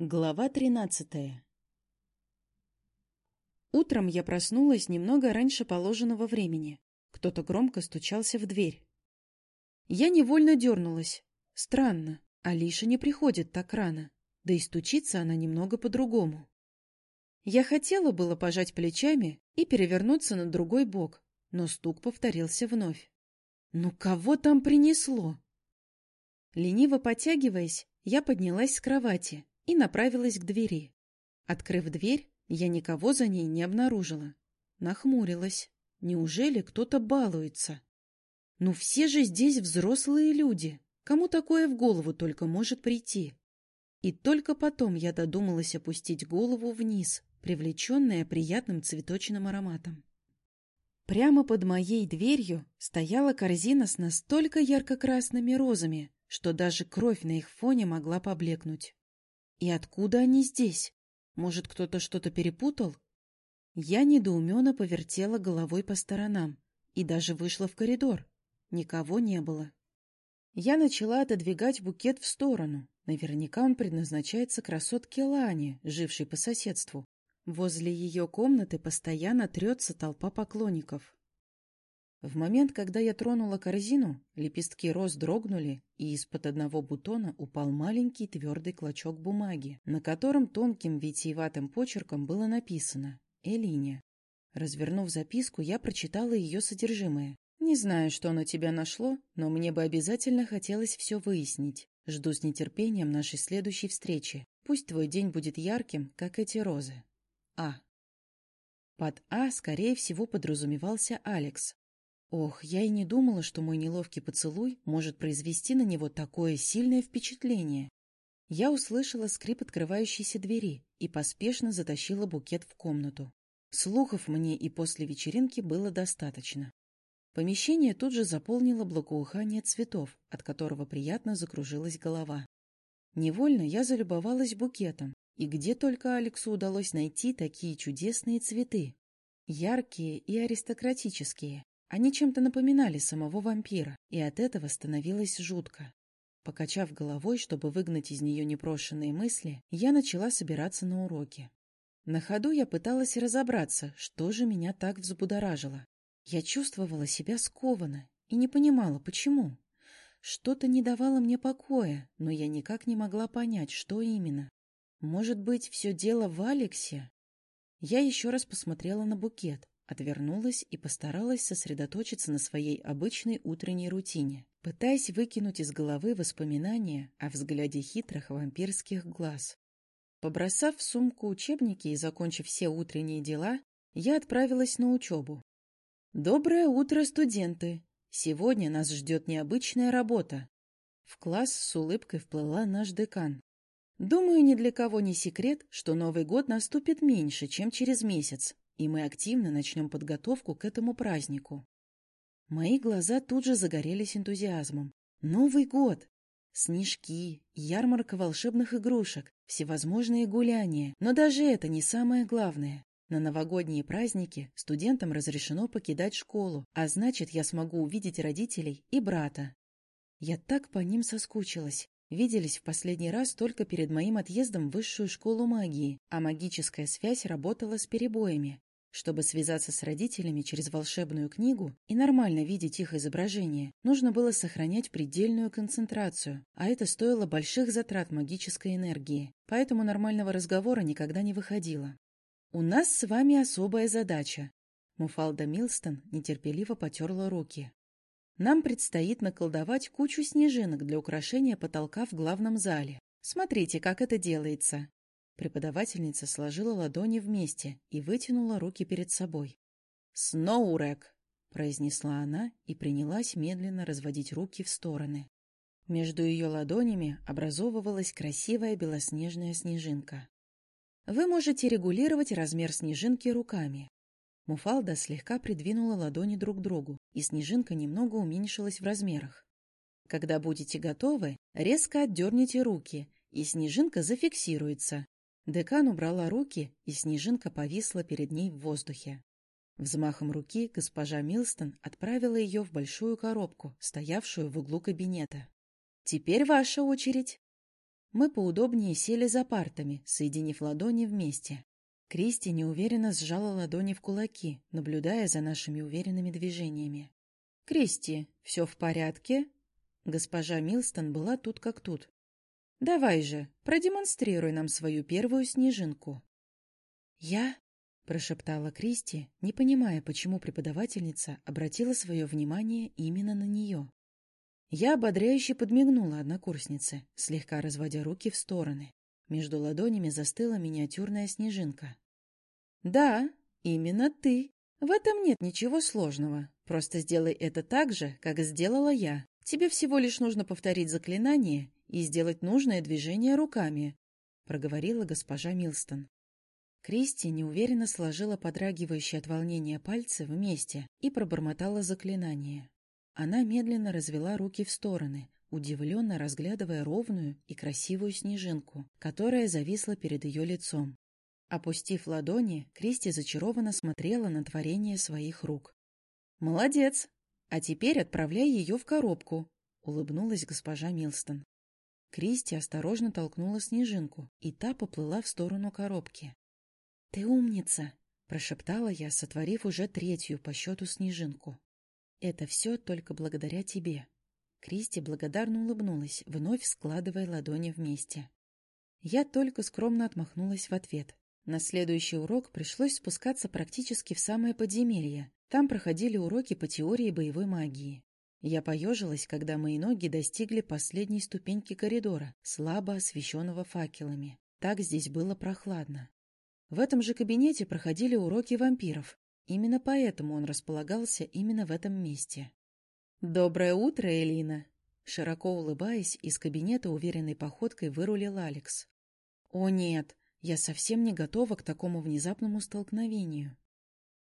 Глава тринадцатая Утром я проснулась немного раньше положенного времени. Кто-то громко стучался в дверь. Я невольно дернулась. Странно, Алиша не приходит так рано, да и стучится она немного по-другому. Я хотела было пожать плечами и перевернуться на другой бок, но стук повторился вновь. Ну кого там принесло? Лениво потягиваясь, я поднялась с кровати и направилась к двери. Открыв дверь, я никого за ней не обнаружила. Нахмурилась. Неужели кто-то балуется? Ну все же здесь взрослые люди. Кому такое в голову только может прийти? И только потом я додумалась опустить голову вниз, привлеченная приятным цветочным ароматом. Прямо под моей дверью стояла корзина с настолько ярко-красными розами, что даже кровь на их фоне могла поблекнуть. И откуда они здесь? Может, кто-то что-то перепутал? Я недоуменно повертела головой по сторонам и даже вышла в коридор. Никого не было. Я начала отодвигать букет в сторону. Наверняка он предназначается красотке Лане, жившей по соседству. Возле ее комнаты постоянно трется толпа поклонников. В момент, когда я тронула корзину, лепестки роз дрогнули, и из-под одного бутона упал маленький твердый клочок бумаги, на котором тонким витиеватым почерком было написано «Элине». Развернув записку, я прочитала ее содержимое. «Не знаю, что на тебя нашло, но мне бы обязательно хотелось все выяснить. Жду с нетерпением нашей следующей встречи. Пусть твой день будет ярким, как эти розы. А». Под «А» скорее всего подразумевался Алекс, Ох, я и не думала, что мой неловкий поцелуй может произвести на него такое сильное впечатление. Я услышала скрип открывающейся двери и поспешно затащила букет в комнату. Слухов мне и после вечеринки было достаточно. Помещение тут же заполнило благоухание цветов, от которого приятно закружилась голова. Невольно я залюбовалась букетом, и где только Алексу удалось найти такие чудесные цветы. Яркие и аристократические, они чем-то напоминали самого вампира, и от этого становилось жутко. Покачав головой, чтобы выгнать из нее непрошенные мысли, я начала собираться на уроки. На ходу я пыталась разобраться, что же меня так взбудоражило. Я чувствовала себя скованно и не понимала, почему. Что-то не давало мне покоя, но я никак не могла понять, что именно. Может быть, все дело в Алексе? Я еще раз посмотрела на букет, Отвернулась и постаралась сосредоточиться на своей обычной утренней рутине, пытаясь выкинуть из головы воспоминания о взгляде хитрых вампирских глаз. Побросав в сумку учебники и закончив все утренние дела, я отправилась на учебу. «Доброе утро, студенты! Сегодня нас ждет необычная работа!» В класс с улыбкой вплыла наш декан. Думаю, ни для кого не секрет, что Новый год наступит меньше, чем через месяц, и мы активно начнем подготовку к этому празднику. Мои глаза тут же загорелись энтузиазмом. Новый год! Снежки, ярмарка волшебных игрушек, всевозможные гуляния. Но даже это не самое главное. На новогодние праздники студентам разрешено покидать школу, а значит, я смогу увидеть родителей и брата. Я так по ним соскучилась. Виделись в последний раз только перед моим отъездом в высшую школу магии, а магическая связь работала с перебоями. Чтобы связаться с родителями через волшебную книгу и нормально видеть их изображение, нужно было сохранять предельную концентрацию, а это стоило больших затрат магической энергии, поэтому нормального разговора никогда не выходило. «У нас с вами особая задача», Муфалда Милстон нетерпеливо потерла руки. «Нам предстоит наколдовать кучу снежинок для украшения потолка в главном зале. Смотрите, как это делается. Преподавательница сложила ладони вместе и вытянула руки перед собой. «Сноурек!» — произнесла она и принялась медленно разводить руки в стороны. Между ее ладонями образовывалась красивая белоснежная снежинка. Вы можете регулировать размер снежинки руками. Муфалда слегка придвинула ладони друг к другу, и снежинка немного уменьшилась в размерах. Когда будете готовы, резко отдерните руки, и снежинка зафиксируется, Декан убрала руки, и снежинка повисла перед ней в воздухе. Взмахом руки госпожа Милстон отправила ее в большую коробку, стоявшую в углу кабинета. «Теперь ваша очередь». Мы поудобнее сели за партами, соединив ладони вместе. Кристи неуверенно сжала ладони в кулаки, наблюдая за нашими уверенными движениями. «Кристи, все в порядке?» Госпожа Милстон была тут как тут. «Давай же, продемонстрируй нам свою первую снежинку». «Я?» — прошептала Кристи, не понимая, почему преподавательница обратила свое внимание именно на нее. Я ободряюще подмигнула однокурснице, слегка разводя руки в стороны. Между ладонями застыла миниатюрная снежинка. «Да, именно ты. В этом нет ничего сложного. Просто сделай это так же, как сделала я. Тебе всего лишь нужно повторить заклинание и сделать нужное движение руками», — проговорила госпожа Милстон. Кристи неуверенно сложила подрагивающие от волнения пальцы вместе и пробормотала заклинание. Она медленно развела руки в стороны, удивленно разглядывая ровную и красивую снежинку, которая зависла перед ее лицом. Опустив ладони, Кристи зачарованно смотрела на творение своих рук. «Молодец! А теперь отправляй ее в коробку», — улыбнулась госпожа Милстон. Кристи осторожно толкнула снежинку, и та поплыла в сторону коробки. «Ты умница!» — прошептала я, сотворив уже третью по счету снежинку. «Это все только благодаря тебе». Кристи благодарно улыбнулась, вновь складывая ладони вместе. Я только скромно отмахнулась в ответ. На следующий урок пришлось спускаться практически в самое подземелье. Там проходили уроки по теории боевой магии. Я поежилась, когда мои ноги достигли последней ступеньки коридора, слабо освещенного факелами. Так здесь было прохладно. В этом же кабинете проходили уроки вампиров. Именно поэтому он располагался именно в этом месте. «Доброе утро, Элина!» Широко улыбаясь, из кабинета уверенной походкой вырулил Алекс. «О нет, я совсем не готова к такому внезапному столкновению».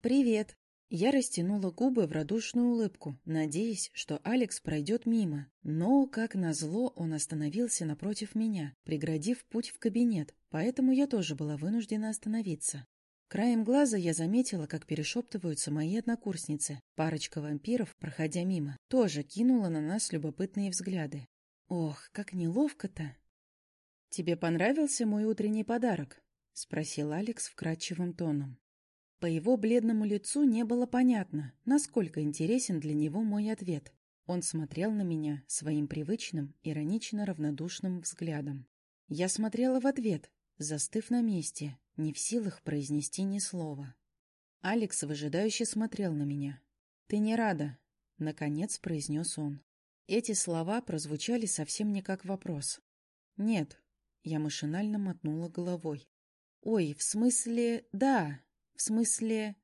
«Привет!» Я растянула губы в радушную улыбку, надеясь, что Алекс пройдет мимо. Но, как назло, он остановился напротив меня, преградив путь в кабинет, поэтому я тоже была вынуждена остановиться. Краем глаза я заметила, как перешептываются мои однокурсницы. Парочка вампиров, проходя мимо, тоже кинула на нас любопытные взгляды. Ох, как неловко-то! «Тебе понравился мой утренний подарок?» — спросил Алекс вкрадчивым тоном. По его бледному лицу не было понятно, насколько интересен для него мой ответ. Он смотрел на меня своим привычным, иронично равнодушным взглядом. Я смотрела в ответ, застыв на месте, не в силах произнести ни слова. Алекс выжидающе смотрел на меня. «Ты не рада?» — наконец произнес он. Эти слова прозвучали совсем не как вопрос. «Нет», — я машинально мотнула головой. «Ой, в смысле, да, в смысле,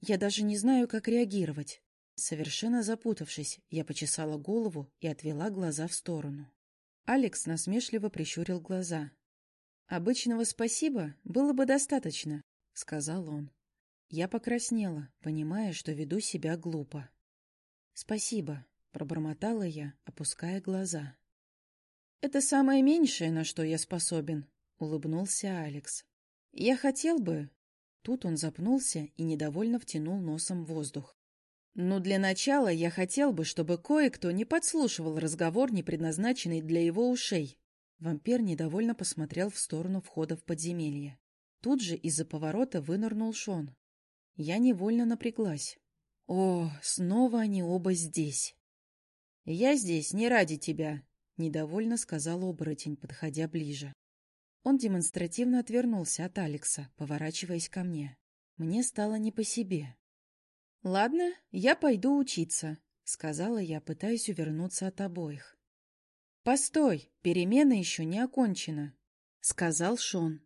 я даже не знаю, как реагировать». Совершенно запутавшись, я почесала голову и отвела глаза в сторону. Алекс насмешливо прищурил глаза, «Обычного спасибо было бы достаточно», — сказал он. Я покраснела, понимая, что веду себя глупо. «Спасибо», — пробормотала я, опуская глаза. «Это самое меньшее, на что я способен», — улыбнулся Алекс. «Я хотел бы...» Тут он запнулся и недовольно втянул носом воздух. «Ну, для начала я хотел бы, чтобы кое-кто не подслушивал разговор, не предназначенный для его ушей», Вампир недовольно посмотрел в сторону входа в подземелье. Тут же из-за поворота вынырнул Шон. Я невольно напряглась. О, снова они оба здесь. «Я здесь не ради тебя», — недовольно сказал оборотень, подходя ближе. Он демонстративно отвернулся от Алекса, поворачиваясь ко мне. Мне стало не по себе. «Ладно, я пойду учиться», — сказала я, пытаясь увернуться от обоих. «Постой, перемена еще не окончена», — сказал Шон.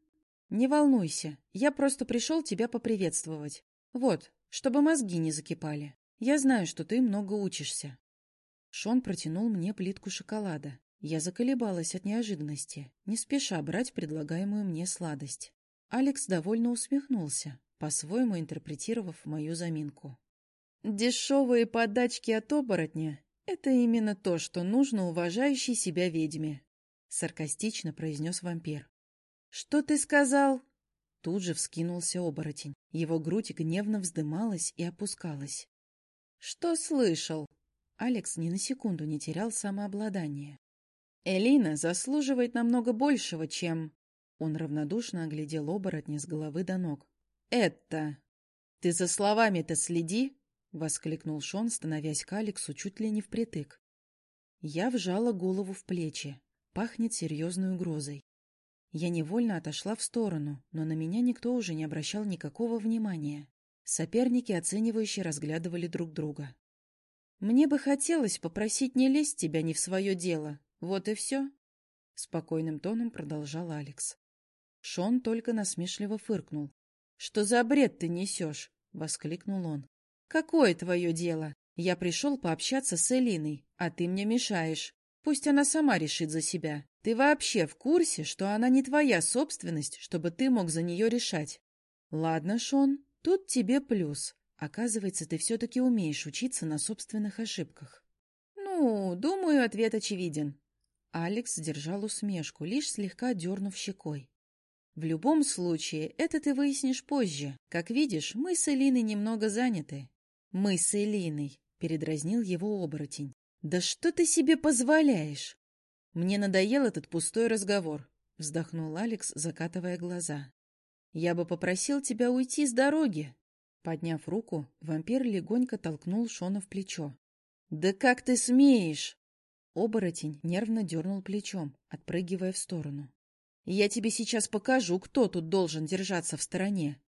«Не волнуйся, я просто пришел тебя поприветствовать. Вот, чтобы мозги не закипали. Я знаю, что ты много учишься». Шон протянул мне плитку шоколада. Я заколебалась от неожиданности, не спеша брать предлагаемую мне сладость. Алекс довольно усмехнулся, по-своему интерпретировав мою заминку. «Дешевые подачки от оборотня «Это именно то, что нужно уважающей себя ведьме», — саркастично произнес вампир. «Что ты сказал?» Тут же вскинулся оборотень. Его грудь гневно вздымалась и опускалась. «Что слышал?» Алекс ни на секунду не терял самообладание. Элина заслуживает намного большего, чем... Он равнодушно оглядел оборотня с головы до ног. «Это... Ты за словами-то следи!» — воскликнул Шон, становясь к Алексу чуть ли не впритык. Я вжала голову в плечи. Пахнет серьезной угрозой. Я невольно отошла в сторону, но на меня никто уже не обращал никакого внимания. Соперники оценивающе разглядывали друг друга. «Мне бы хотелось попросить не лезть тебя не в свое дело. Вот и все», — спокойным тоном продолжал Алекс. Шон только насмешливо фыркнул. «Что за бред ты несешь?» — воскликнул он. «Какое твое дело? Я пришел пообщаться с Элиной, а ты мне мешаешь. Пусть она сама решит за себя. Ты вообще в курсе, что она не твоя собственность, чтобы ты мог за нее решать? Ладно, Шон, тут тебе плюс. Оказывается, ты все-таки умеешь учиться на собственных ошибках. Ну, думаю, ответ очевиден. Алекс сдержал усмешку, лишь слегка дернув щекой. В любом случае, это ты выяснишь позже. Как видишь, мы с Элиной немного заняты. Мы с Элиной, передразнил его оборотень. Да что ты себе позволяешь? Мне надоел этот пустой разговор, вздохнул Алекс, закатывая глаза. Я бы попросил тебя уйти с дороги. Подняв руку, вампир легонько толкнул Шона в плечо. Да как ты смеешь? Оборотень нервно дернул плечом, отпрыгивая в сторону. «Я тебе сейчас покажу, кто тут должен держаться в стороне».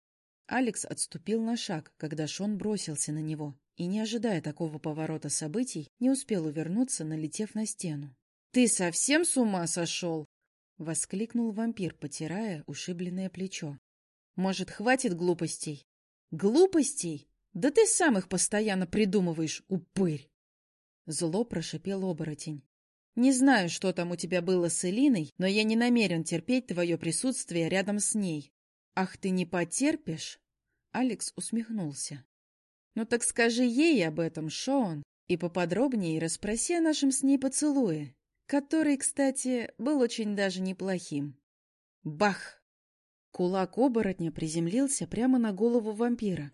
Алекс отступил на шаг, когда Шон бросился на него, и, не ожидая такого поворота событий, не успел увернуться, налетев на стену. «Ты совсем с ума сошел?» — воскликнул вампир, потирая ушибленное плечо. «Может, хватит глупостей?» «Глупостей? Да ты сам их постоянно придумываешь, упырь!» Зло прошипел оборотень. «Не знаю, что там у тебя было с Элиной, но я не намерен терпеть твое присутствие рядом с ней. Ах, ты не потерпишь?» Алекс усмехнулся. «Ну так скажи ей об этом, Шон, и поподробнее расспроси о нашем с ней поцелуе который, кстати, был очень даже неплохим. Бах! Кулак оборотня приземлился прямо на голову вампира.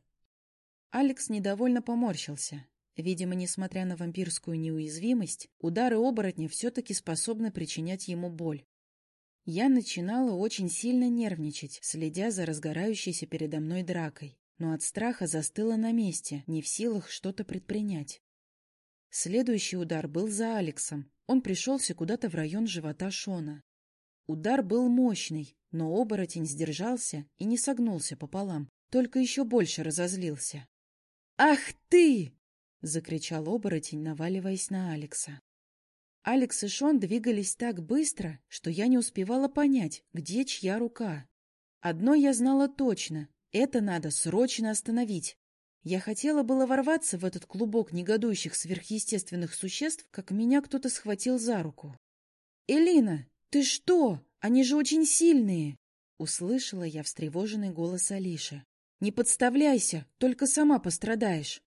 Алекс недовольно поморщился. Видимо, несмотря на вампирскую неуязвимость, удары оборотня все-таки способны причинять ему боль. Я начинала очень сильно нервничать, следя за разгорающейся передо мной дракой, но от страха застыла на месте, не в силах что-то предпринять. Следующий удар был за Алексом, он пришелся куда-то в район живота Шона. Удар был мощный, но оборотень сдержался и не согнулся пополам, только еще больше разозлился. «Ах ты!» — закричал оборотень, наваливаясь на Алекса. Алекс и Шон двигались так быстро, что я не успевала понять, где чья рука. Одно я знала точно — это надо срочно остановить. Я хотела было ворваться в этот клубок негодующих сверхъестественных существ, как меня кто-то схватил за руку. «Элина, ты что? Они же очень сильные!» Услышала я встревоженный голос Алиши. «Не подставляйся, только сама пострадаешь!»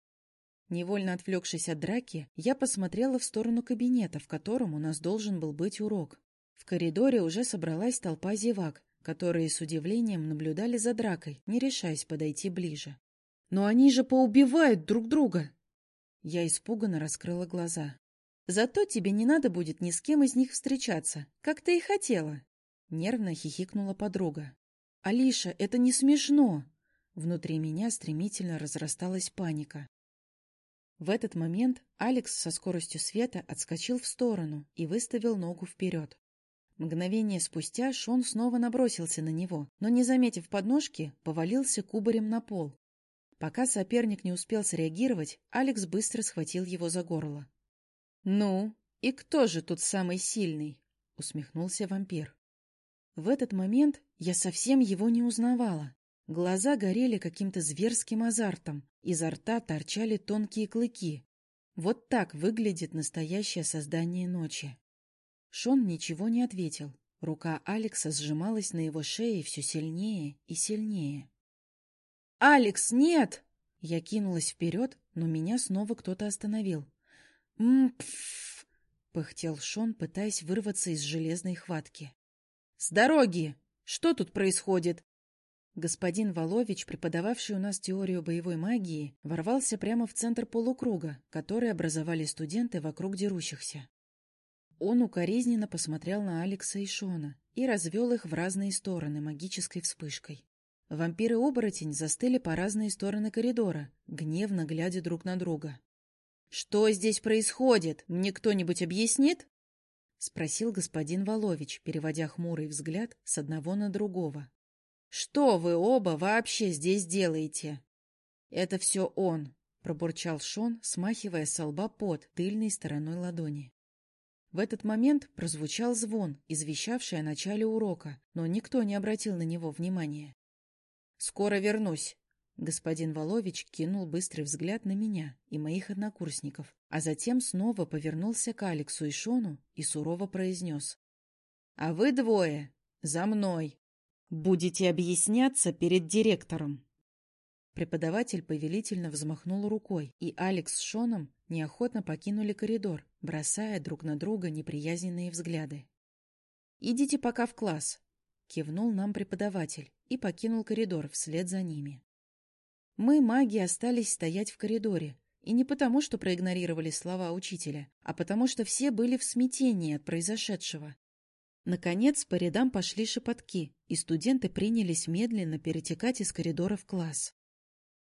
Невольно отвлекшись от драки, я посмотрела в сторону кабинета, в котором у нас должен был быть урок. В коридоре уже собралась толпа зевак, которые с удивлением наблюдали за дракой, не решаясь подойти ближе. Но они же поубивают друг друга. Я испуганно раскрыла глаза. Зато тебе не надо будет ни с кем из них встречаться, как ты и хотела. Нервно хихикнула подруга. Алиша, это не смешно. Внутри меня стремительно разрасталась паника. В этот момент Алекс со скоростью света отскочил в сторону и выставил ногу вперед. Мгновение спустя Шон снова набросился на него, но, не заметив подножки, повалился кубарем на пол, Пока соперник не успел среагировать, Алекс быстро схватил его за горло. «Ну, и кто же тут самый сильный?» — усмехнулся вампир. В этот момент я совсем его не узнавала. Глаза горели каким-то зверским азартом, изо рта торчали тонкие клыки. Вот так выглядит настоящее создание ночи. Шон ничего не ответил. Рука Алекса сжималась на его шее все сильнее и сильнее. «Алекс, нет!» Я кинулась вперед, но меня снова кто-то остановил. «М-пф!» — пыхтел Шон, пытаясь вырваться из железной хватки. «С дороги! Что тут происходит?» Господин Волович, преподававший у нас теорию боевой магии, ворвался прямо в центр полукруга, который образовали студенты вокруг дерущихся. Он укоризненно посмотрел на Алекса и Шона и развел их в разные стороны магической вспышкой. Вампир и оборотень застыли по разные стороны коридора, гневно глядя друг на друга. — Что здесь происходит? Мне кто-нибудь объяснит? — спросил господин Волович, переводя хмурый взгляд с одного на другого. — Что вы оба вообще здесь делаете? — Это все он, — пробурчал Шон, смахивая со лба пот тыльной стороной ладони. В этот момент прозвучал звон, извещавший о начале урока, но никто не обратил на него внимания. «Скоро вернусь!» Господин Волович кинул быстрый взгляд на меня и моих однокурсников, а затем снова повернулся к Алексу и Шону и сурово произнес. «А вы двое! За мной! Будете объясняться перед директором!» Преподаватель повелительно взмахнул рукой, и Алекс с Шоном неохотно покинули коридор, бросая друг на друга неприязненные взгляды. «Идите пока в класс», — кивнул нам преподаватель и покинул коридор вслед за ними. Мы, маги, остались стоять в коридоре, и не потому, что проигнорировали слова учителя, а потому, что все были в смятении от произошедшего. Наконец, по рядам пошли шепотки, и студенты принялись медленно перетекать из коридора в класс.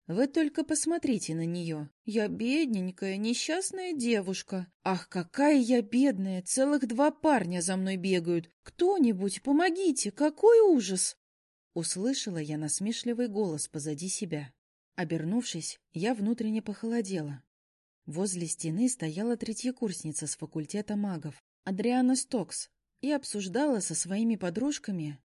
Вы только посмотрите на нее. Я бедненькая, несчастная девушка. Ах, какая я бедная! Целых два парня за мной бегают. Кто-нибудь, помогите! Какой ужас! Услышала я насмешливый голос позади себя. Обернувшись, я внутренне похолодела. Возле стены стояла третьекурсница с факультета магов, Адриана Стокс, и обсуждала со своими подружками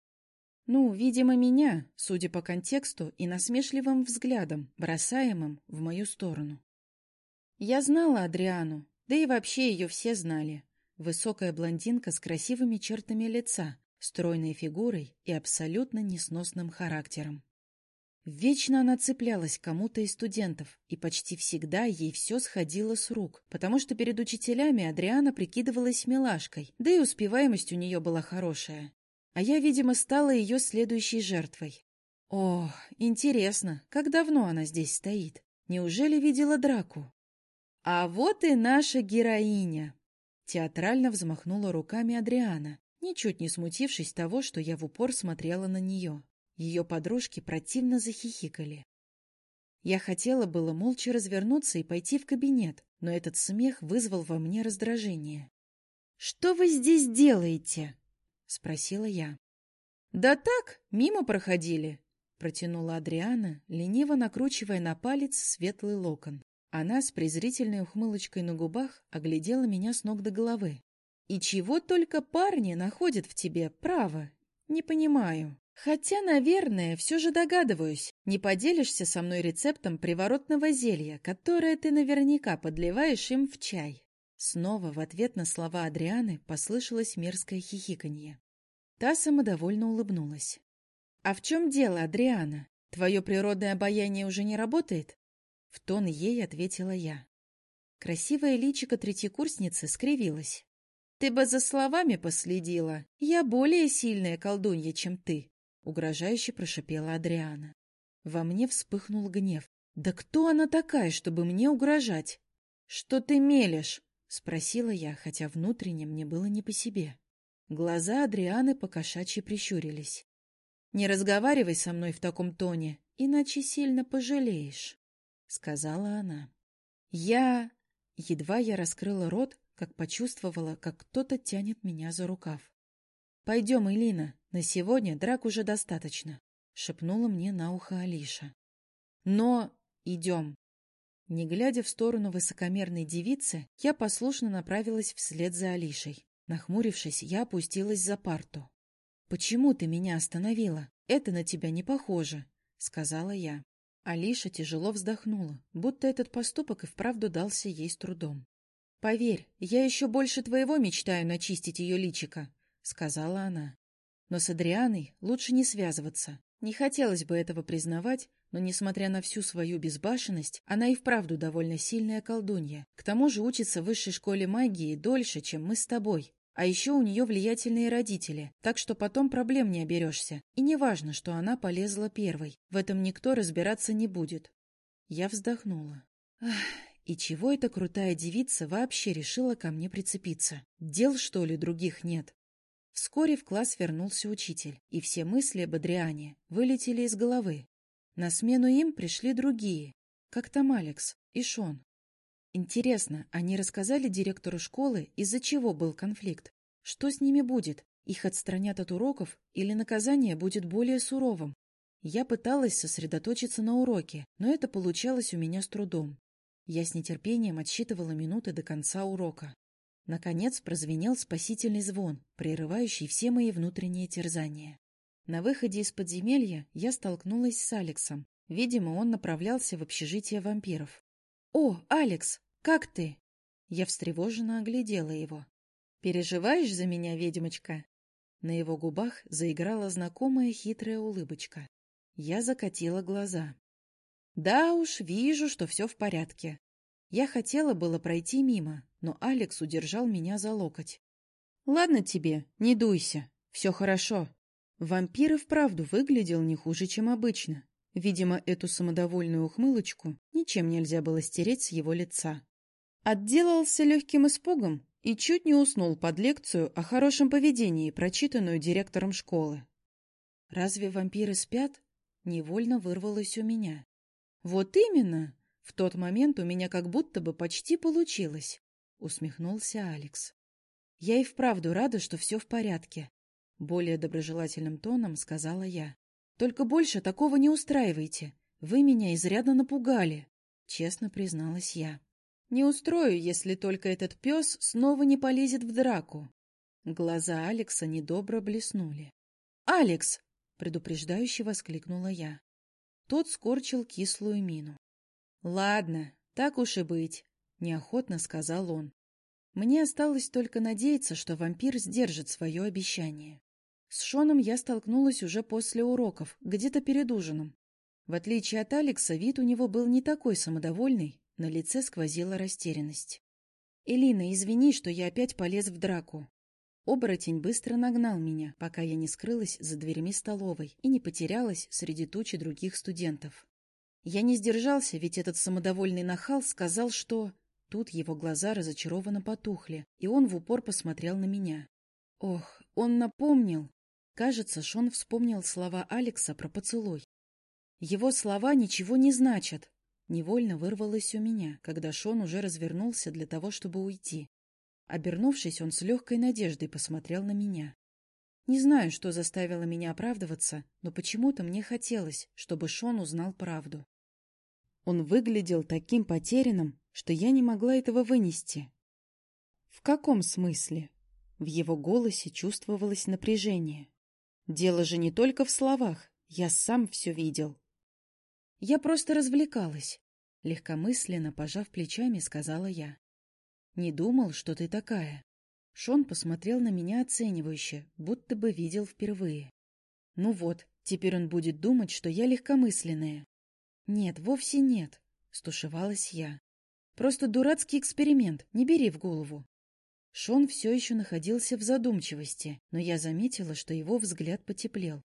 ну, видимо, меня, судя по контексту и насмешливым взглядам, бросаемым в мою сторону. Я знала Адриану, да и вообще ее все знали. Высокая блондинка с красивыми чертами лица, стройной фигурой и абсолютно несносным характером. Вечно она цеплялась кому-то из студентов, и почти всегда ей все сходило с рук, потому что перед учителями Адриана прикидывалась милашкой, да и успеваемость у нее была хорошая а я, видимо, стала ее следующей жертвой. О, интересно, как давно она здесь стоит? Неужели видела драку? А вот и наша героиня! Театрально взмахнула руками Адриана, ничуть не смутившись того, что я в упор смотрела на нее. Ее подружки противно захихикали. Я хотела было молча развернуться и пойти в кабинет, но этот смех вызвал во мне раздражение. — Что вы здесь делаете? — спросила я. «Да так, мимо проходили», — протянула Адриана, лениво накручивая на палец светлый локон. Она с презрительной ухмылочкой на губах оглядела меня с ног до головы. «И чего только парни находят в тебе, право? Не понимаю. Хотя, наверное, все же догадываюсь, не поделишься со мной рецептом приворотного зелья, которое ты наверняка подливаешь им в чай». Снова в ответ на слова Адрианы послышалось мерзкое хихиканье. Та самодовольно улыбнулась. «А в чем дело, Адриана? Твое природное обаяние уже не работает?» В тон ей ответила я. Красивая личико третьекурсницы скривилась. «Ты бы за словами последила. Я более сильная колдунья, чем ты», — угрожающе прошипела Адриана. Во мне вспыхнул гнев. «Да кто она такая, чтобы мне угрожать?» «Что ты мелешь?» — спросила я, хотя внутренне мне было не по себе. Глаза Адрианы покошачьи прищурились. «Не разговаривай со мной в таком тоне, иначе сильно пожалеешь», — сказала она. «Я...» Едва я раскрыла рот, как почувствовала, как кто-то тянет меня за рукав. «Пойдем, Элина, на сегодня драк уже достаточно», — шепнула мне на ухо Алиша. «Но... идем». Не глядя в сторону высокомерной девицы, я послушно направилась вслед за Алишей. Нахмурившись, я опустилась за парту. «Почему ты меня остановила? Это на тебя не похоже», — сказала я. Алиша тяжело вздохнула, будто этот поступок и вправду дался ей с трудом. «Поверь, я еще больше твоего мечтаю начистить ее личико», — сказала она. «Но с Адрианой лучше не связываться. Не хотелось бы этого признавать, но, несмотря на всю свою безбашенность, она и вправду довольно сильная колдунья. К тому же учится в высшей школе магии дольше, чем мы с тобой. А еще у нее влиятельные родители, так что потом проблем не оберешься. И не важно, что она полезла первой. В этом никто разбираться не будет. Я вздохнула. И чего эта крутая девица вообще решила ко мне прицепиться? Дел, что ли, других нет? Вскоре в класс вернулся учитель, и все мысли об Адриане вылетели из головы. На смену им пришли другие, как там Алекс и Шон. Интересно, они рассказали директору школы, из-за чего был конфликт? Что с ними будет? Их отстранят от уроков или наказание будет более суровым? Я пыталась сосредоточиться на уроке, но это получалось у меня с трудом. Я с нетерпением отсчитывала минуты до конца урока. Наконец прозвенел спасительный звон, прерывающий все мои внутренние терзания. На выходе из подземелья я столкнулась с Алексом. Видимо, он направлялся в общежитие вампиров. «О, Алекс, как ты?» Я встревоженно оглядела его. «Переживаешь за меня, ведьмочка?» На его губах заиграла знакомая хитрая улыбочка. Я закатила глаза. Да уж, вижу, что все в порядке. Я хотела было пройти мимо, но Алекс удержал меня за локоть. Ладно тебе, не дуйся, все хорошо. Вампир и вправду выглядел не хуже, чем обычно. Видимо, эту самодовольную ухмылочку ничем нельзя было стереть с его лица. Отделался легким испугом и чуть не уснул под лекцию о хорошем поведении, прочитанную директором школы. «Разве вампиры спят?» Невольно вырвалось у меня. «Вот именно! В тот момент у меня как будто бы почти получилось», — усмехнулся Алекс. «Я и вправду рада, что все в порядке», — более доброжелательным тоном сказала я. «Только больше такого не устраивайте. Вы меня изрядно напугали», — честно призналась я. «Не устрою, если только этот пес снова не полезет в драку». Глаза Алекса недобро блеснули. «Алекс!» — предупреждающе воскликнула я. Тот скорчил кислую мину. «Ладно, так уж и быть», — неохотно сказал он. Мне осталось только надеяться, что вампир сдержит свое обещание. С Шоном я столкнулась уже после уроков, где-то перед ужином. В отличие от Алекса, вид у него был не такой самодовольный, на лице сквозила растерянность. «Элина, извини, что я опять полез в драку. Оборотень быстро нагнал меня, пока я не скрылась за дверями столовой и не потерялась среди тучи других студентов. Я не сдержался, ведь этот самодовольный нахал сказал, что... Тут его глаза разочарованно потухли, и он в упор посмотрел на меня. Ох, он напомнил. Кажется, Шон вспомнил слова Алекса про поцелуй. Его слова ничего не значат. Невольно вырвалось у меня, когда Шон уже развернулся для того, чтобы уйти. Обернувшись, он с легкой надеждой посмотрел на меня. Не знаю, что заставило меня оправдываться, но почему-то мне хотелось, чтобы Шон узнал правду. Он выглядел таким потерянным, что я не могла этого вынести. В каком смысле? В его голосе чувствовалось напряжение. Дело же не только в словах, я сам все видел. Я просто развлекалась, легкомысленно пожав плечами, сказала я. Не думал, что ты такая. Шон посмотрел на меня оценивающе, будто бы видел впервые. Ну вот, теперь он будет думать, что я легкомысленная. Нет, вовсе нет, стушевалась я. Просто дурацкий эксперимент, не бери в голову. Шон все еще находился в задумчивости, но я заметила, что его взгляд потеплел.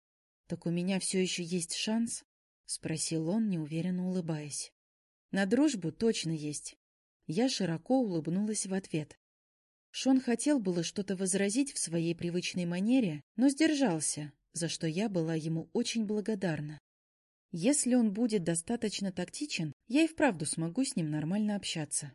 «Так у меня все еще есть шанс?» — спросил он, неуверенно улыбаясь. «На дружбу точно есть. Я широко улыбнулась в ответ. Шон хотел было что-то возразить в своей привычной манере, но сдержался, за что я была ему очень благодарна. Если он будет достаточно тактичен, я и вправду смогу с ним нормально общаться.